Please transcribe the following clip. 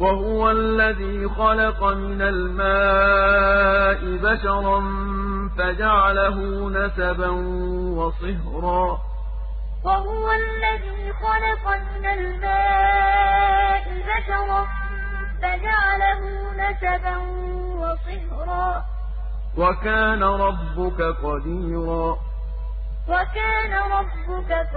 وهو الذي خلق من الماء بشرا فجعله نسبا وصهرا. وهو الذي خلق من الماء بشرا فجعله نسبا وصهرا. وكان ربك قديرا. وكان ربك